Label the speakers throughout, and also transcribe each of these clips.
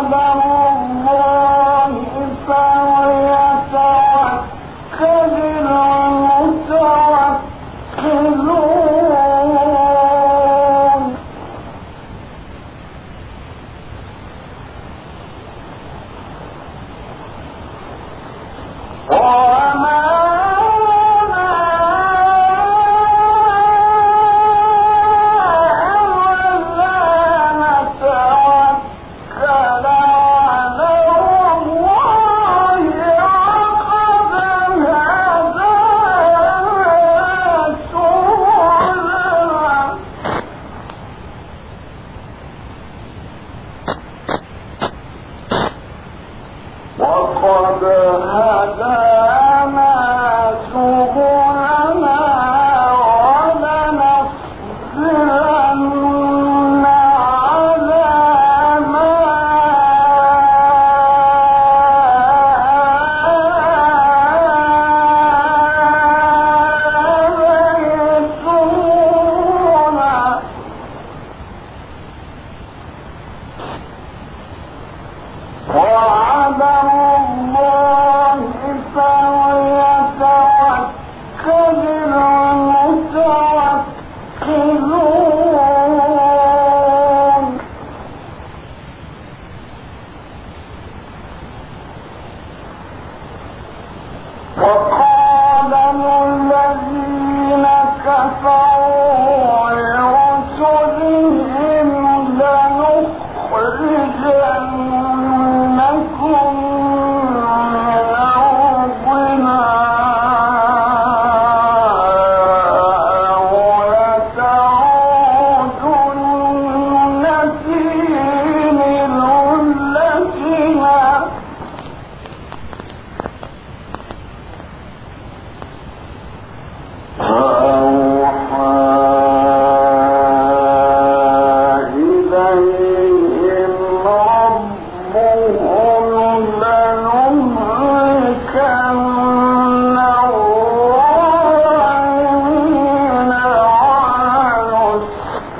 Speaker 1: الله Pode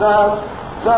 Speaker 1: كل